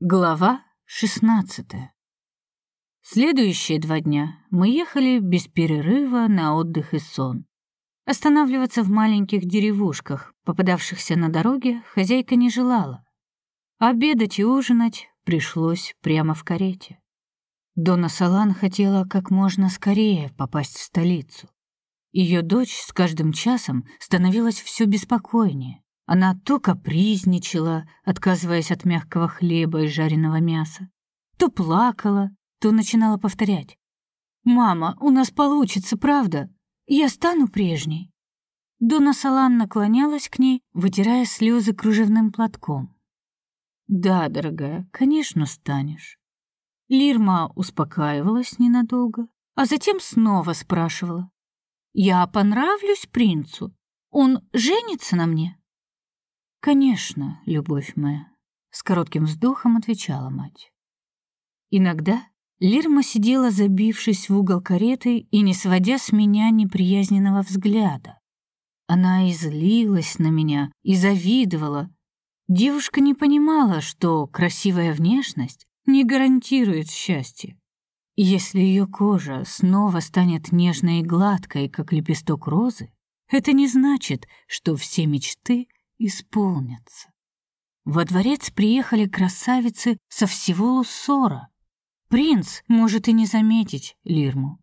Глава 16. Следующие два дня мы ехали без перерыва на отдых и сон. Останавливаться в маленьких деревушках, попадавшихся на дороге, хозяйка не желала. Обедать и ужинать пришлось прямо в карете. Дона Салан хотела как можно скорее попасть в столицу. Ее дочь с каждым часом становилась все беспокойнее. Она то капризничала, отказываясь от мягкого хлеба и жареного мяса, то плакала, то начинала повторять. «Мама, у нас получится, правда? Я стану прежней». Дона Салан наклонялась к ней, вытирая слезы кружевным платком. «Да, дорогая, конечно, станешь». Лирма успокаивалась ненадолго, а затем снова спрашивала. «Я понравлюсь принцу? Он женится на мне?» «Конечно, любовь моя», — с коротким вздохом отвечала мать. Иногда Лирма сидела, забившись в угол кареты и не сводя с меня неприязненного взгляда. Она излилась на меня и завидовала. Девушка не понимала, что красивая внешность не гарантирует счастье. Если ее кожа снова станет нежной и гладкой, как лепесток розы, это не значит, что все мечты исполнятся. Во дворец приехали красавицы со всего Луссора. Принц может и не заметить Лирму.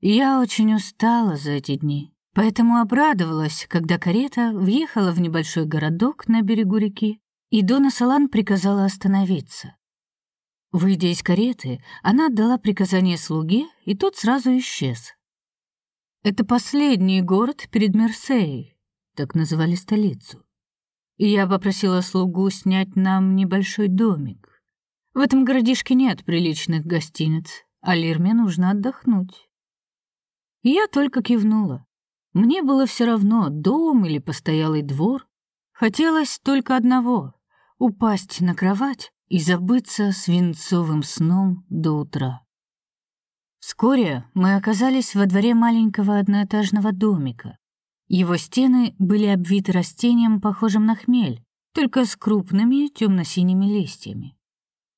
Я очень устала за эти дни, поэтому обрадовалась, когда карета въехала в небольшой городок на берегу реки, и Дона Салан приказала остановиться. Выйдя из кареты, она отдала приказание слуге, и тот сразу исчез. Это последний город перед Мерсеей, так называли столицу. И я попросила слугу снять нам небольшой домик. В этом городишке нет приличных гостиниц, а Лирме нужно отдохнуть. Я только кивнула. Мне было все равно, дом или постоялый двор. Хотелось только одного — упасть на кровать и забыться свинцовым сном до утра. Вскоре мы оказались во дворе маленького одноэтажного домика. Его стены были обвиты растением, похожим на хмель, только с крупными темно-синими листьями.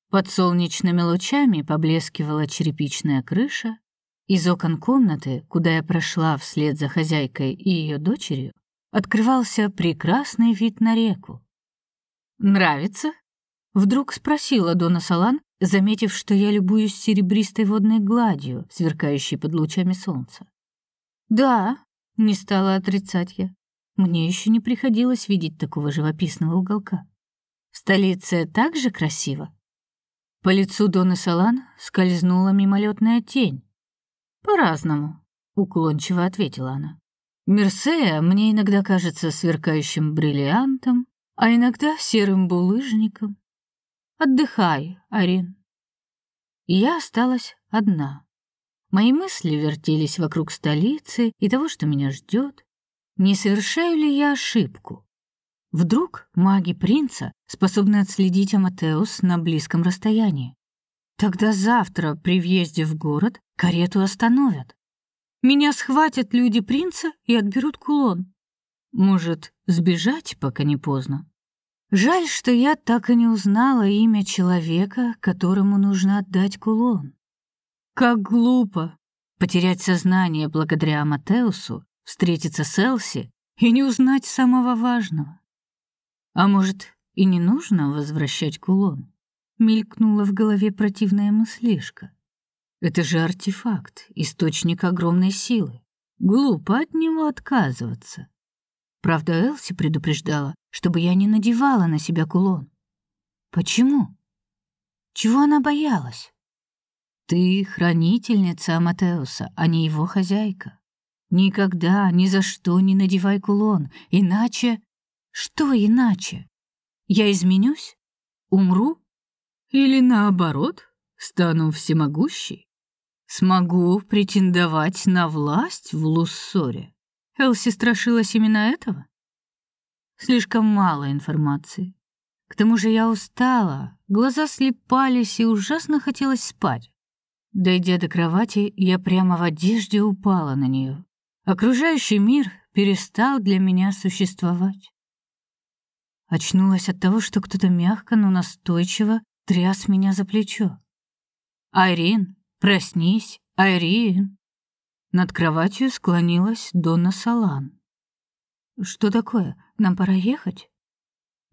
Под солнечными лучами поблескивала черепичная крыша. Из окон комнаты, куда я прошла вслед за хозяйкой и ее дочерью, открывался прекрасный вид на реку. «Нравится?» — вдруг спросила Дона Салан, заметив, что я любуюсь серебристой водной гладью, сверкающей под лучами солнца. «Да», не стала отрицать я. Мне еще не приходилось видеть такого живописного уголка. В столице так же красиво. По лицу Доны Салан скользнула мимолетная тень. «По-разному», — уклончиво ответила она. «Мерсея мне иногда кажется сверкающим бриллиантом, а иногда серым булыжником. Отдыхай, Арин». я осталась одна. Мои мысли вертелись вокруг столицы и того, что меня ждет. Не совершаю ли я ошибку? Вдруг маги принца способны отследить Аматеус на близком расстоянии? Тогда завтра при въезде в город карету остановят. Меня схватят люди принца и отберут кулон. Может, сбежать, пока не поздно? Жаль, что я так и не узнала имя человека, которому нужно отдать кулон. Как глупо потерять сознание благодаря Аматеусу, встретиться с Элси и не узнать самого важного. А может, и не нужно возвращать кулон? Мелькнула в голове противная мыслишка. Это же артефакт, источник огромной силы. Глупо от него отказываться. Правда, Элси предупреждала, чтобы я не надевала на себя кулон. Почему? Чего она боялась? Ты хранительница Аматеуса, а не его хозяйка. Никогда, ни за что не надевай кулон, иначе... Что иначе? Я изменюсь? Умру? Или наоборот, стану всемогущей? Смогу претендовать на власть в Луссоре? Элси страшилась именно этого? Слишком мало информации. К тому же я устала, глаза слепались и ужасно хотелось спать. Дойдя до кровати, я прямо в одежде упала на нее. Окружающий мир перестал для меня существовать. Очнулась от того, что кто-то мягко, но настойчиво тряс меня за плечо. «Айрин, проснись, Айрин!» Над кроватью склонилась Донна Салан. «Что такое? Нам пора ехать?»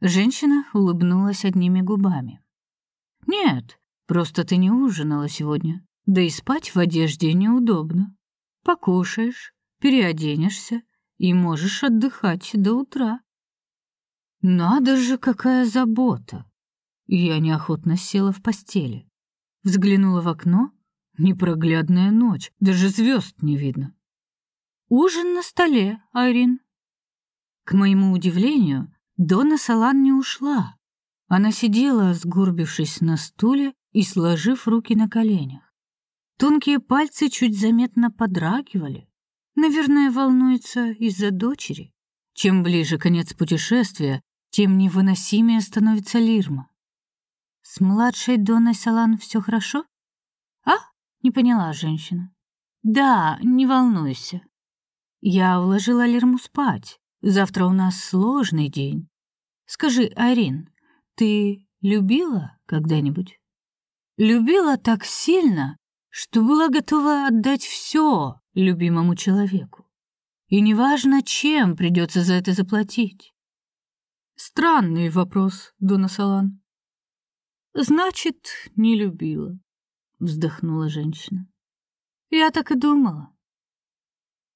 Женщина улыбнулась одними губами. «Нет, просто ты не ужинала сегодня, да и спать в одежде неудобно. Покушаешь, переоденешься и можешь отдыхать до утра». «Надо же, какая забота!» Я неохотно села в постели. Взглянула в окно. Непроглядная ночь, даже звезд не видно. «Ужин на столе, Айрин». К моему удивлению, Дона Салан не ушла. Она сидела, сгорбившись на стуле и сложив руки на коленях. Тонкие пальцы чуть заметно подрагивали. Наверное, волнуется из-за дочери. Чем ближе конец путешествия, тем невыносимее становится Лирма. С младшей Доной Салан все хорошо? А? Не поняла женщина. Да, не волнуйся. Я уложила Лирму спать. Завтра у нас сложный день. Скажи, Арин, ты любила когда-нибудь? Любила так сильно, что была готова отдать все любимому человеку. И неважно, чем придется за это заплатить. Странный вопрос, Дона Салан. Значит, не любила, вздохнула женщина. Я так и думала.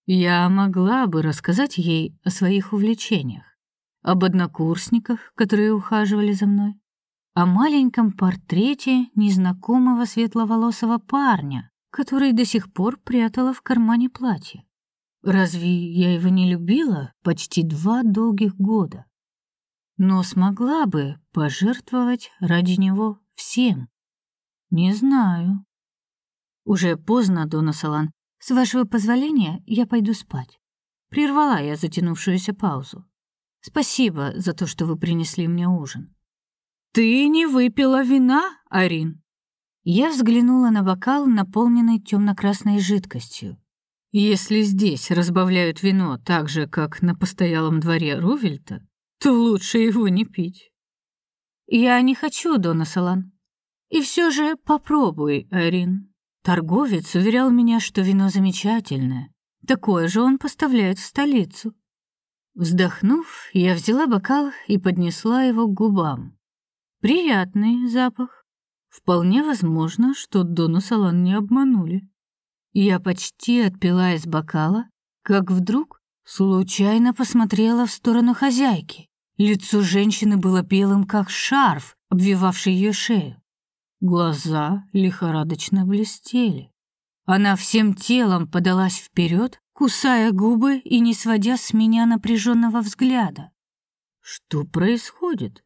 Я могла бы рассказать ей о своих увлечениях, об однокурсниках, которые ухаживали за мной, о маленьком портрете незнакомого светловолосого парня, который до сих пор прятала в кармане платья. Разве я его не любила почти два долгих года? Но смогла бы пожертвовать ради него всем. Не знаю. Уже поздно, Дона Салан. С вашего позволения, я пойду спать. Прервала я затянувшуюся паузу. Спасибо за то, что вы принесли мне ужин. Ты не выпила вина, Арин? Я взглянула на бокал, наполненный темно-красной жидкостью. Если здесь разбавляют вино так же, как на постоялом дворе Рувельта, то лучше его не пить. Я не хочу, Дона. И все же попробуй, Арин. Торговец уверял меня, что вино замечательное. Такое же он поставляет в столицу. Вздохнув, я взяла бокал и поднесла его к губам. Приятный запах. Вполне возможно, что Дону Салан не обманули. Я почти отпила из бокала, как вдруг случайно посмотрела в сторону хозяйки. Лицо женщины было белым, как шарф, обвивавший ее шею. Глаза лихорадочно блестели. Она всем телом подалась вперед, кусая губы и не сводя с меня напряженного взгляда. Что происходит?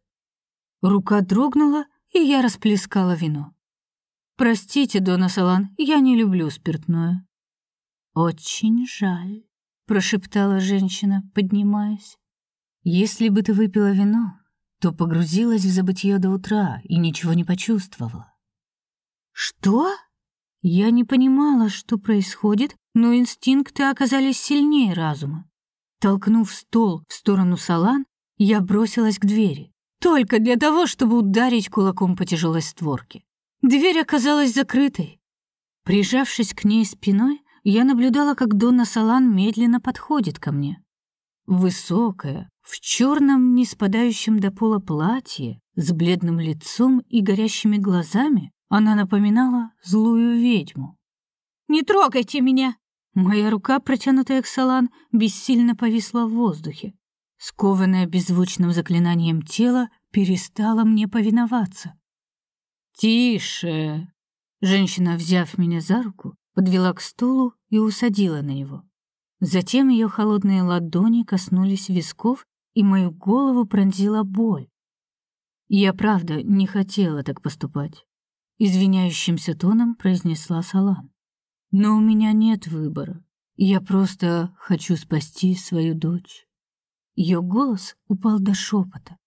Рука дрогнула, и я расплескала вино. Простите, Дона Салан, я не люблю спиртное. Очень жаль, прошептала женщина, поднимаясь. Если бы ты выпила вино, то погрузилась в забытье до утра и ничего не почувствовала. Что? Я не понимала, что происходит, но инстинкты оказались сильнее разума. Толкнув стол в сторону Салан, я бросилась к двери, только для того, чтобы ударить кулаком по тяжелой створке. Дверь оказалась закрытой. Прижавшись к ней спиной, я наблюдала, как Донна Салан медленно подходит ко мне. Высокая, в черном, не спадающем до пола платье, с бледным лицом и горящими глазами, она напоминала злую ведьму. «Не трогайте меня!» Моя рука, протянутая к Салан, бессильно повисла в воздухе. Скованное беззвучным заклинанием тело перестало мне повиноваться. «Тише!» Женщина, взяв меня за руку, подвела к стулу и усадила на него. Затем ее холодные ладони коснулись висков, и мою голову пронзила боль. Я правда не хотела так поступать, извиняющимся тоном произнесла Салан. Но у меня нет выбора. Я просто хочу спасти свою дочь. Ее голос упал до шепота.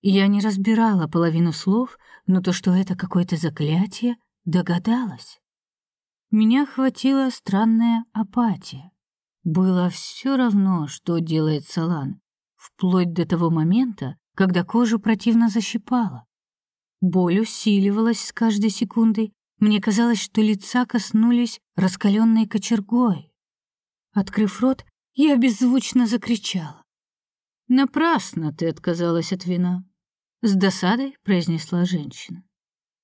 Я не разбирала половину слов, но то, что это какое-то заклятие, догадалась. Меня охватила странная апатия. Было все равно, что делает Салан, вплоть до того момента, когда кожу противно защипало. Боль усиливалась с каждой секундой. Мне казалось, что лица коснулись раскаленной кочергой. Открыв рот, я беззвучно закричала. «Напрасно ты отказалась от вина», — с досадой произнесла женщина.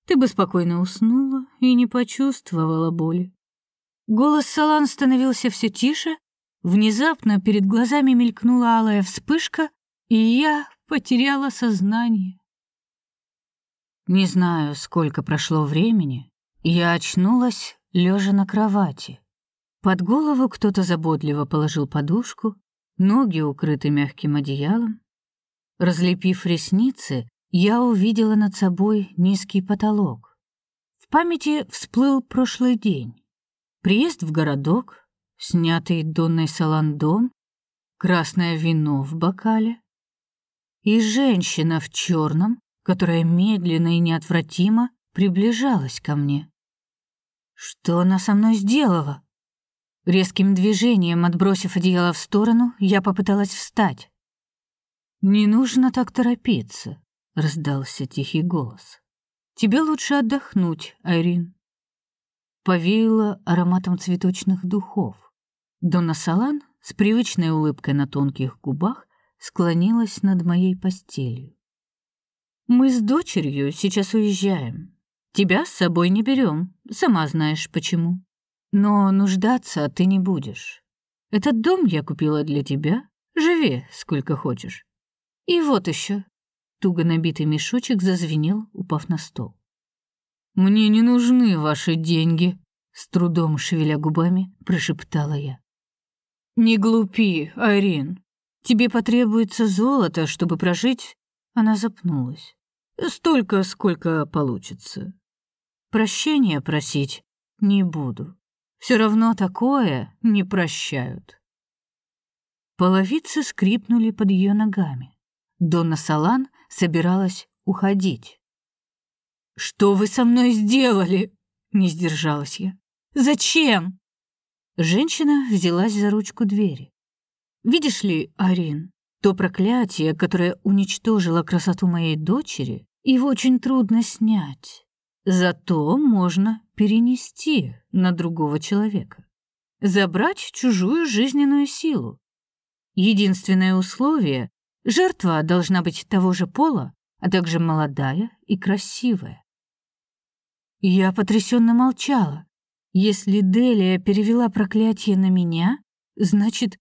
«Ты бы спокойно уснула и не почувствовала боли». Голос Салан становился все тише, внезапно перед глазами мелькнула алая вспышка, и я потеряла сознание. Не знаю, сколько прошло времени, я очнулась, лежа на кровати. Под голову кто-то заботливо положил подушку, ноги укрыты мягким одеялом. Разлепив ресницы, я увидела над собой низкий потолок. В памяти всплыл прошлый день. Приезд в городок, снятый Донной Салан дом, красное вино в бокале и женщина в черном, которая медленно и неотвратимо приближалась ко мне. Что она со мной сделала? Резким движением, отбросив одеяло в сторону, я попыталась встать. «Не нужно так торопиться», — раздался тихий голос. «Тебе лучше отдохнуть, Айрин». Повеяло ароматом цветочных духов. Дона Салан с привычной улыбкой на тонких губах склонилась над моей постелью. «Мы с дочерью сейчас уезжаем. Тебя с собой не берем, сама знаешь почему. Но нуждаться ты не будешь. Этот дом я купила для тебя. Живи сколько хочешь. И вот еще. Туго набитый мешочек зазвенел, упав на стол. «Мне не нужны ваши деньги», — с трудом шевеля губами прошептала я. «Не глупи, Айрин. Тебе потребуется золото, чтобы прожить...» Она запнулась. «Столько, сколько получится. Прощения просить не буду. Все равно такое не прощают. Половицы скрипнули под ее ногами. Донна Салан собиралась уходить. «Что вы со мной сделали?» — не сдержалась я. «Зачем?» Женщина взялась за ручку двери. «Видишь ли, Арин, то проклятие, которое уничтожило красоту моей дочери, его очень трудно снять. Зато можно перенести на другого человека. Забрать чужую жизненную силу. Единственное условие — жертва должна быть того же пола, а также молодая и красивая. Я потрясенно молчала. Если Делия перевела проклятие на меня, значит,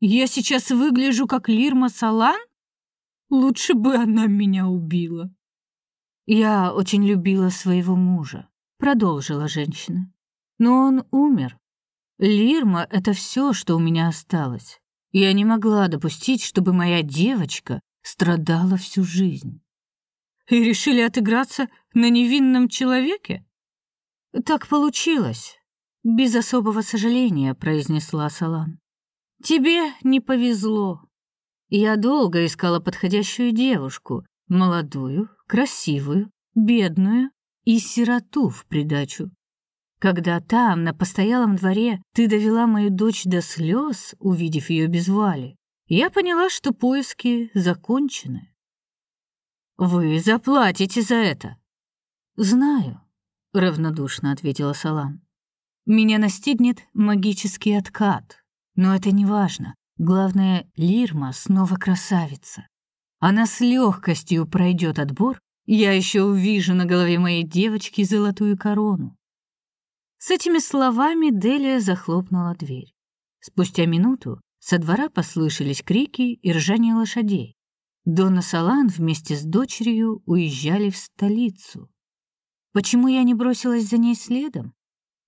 я сейчас выгляжу как Лирма Салан? Лучше бы она меня убила. «Я очень любила своего мужа», — продолжила женщина. «Но он умер. Лирма — это все, что у меня осталось. Я не могла допустить, чтобы моя девочка страдала всю жизнь». «И решили отыграться на невинном человеке?» «Так получилось», — без особого сожаления произнесла Салан. «Тебе не повезло. Я долго искала подходящую девушку, молодую, красивую, бедную и сироту в придачу. Когда там, на постоялом дворе, ты довела мою дочь до слез, увидев ее без вали, я поняла, что поиски закончены. Вы заплатите за это. Знаю, равнодушно ответила Салам. Меня настигнет магический откат, но это не важно. Главное, Лирма снова красавица. Она с легкостью пройдет отбор, я еще увижу на голове моей девочки золотую корону. С этими словами Делия захлопнула дверь. Спустя минуту со двора послышались крики и ржание лошадей. Дона Салан вместе с дочерью уезжали в столицу. Почему я не бросилась за ней следом?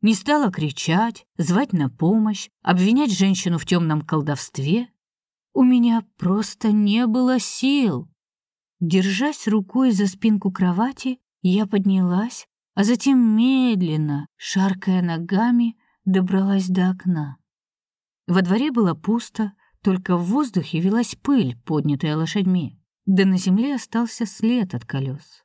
Не стала кричать, звать на помощь, обвинять женщину в темном колдовстве? У меня просто не было сил. Держась рукой за спинку кровати, я поднялась, а затем медленно, шаркая ногами, добралась до окна. Во дворе было пусто, только в воздухе велась пыль, поднятая лошадьми, да на земле остался след от колес.